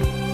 Bye.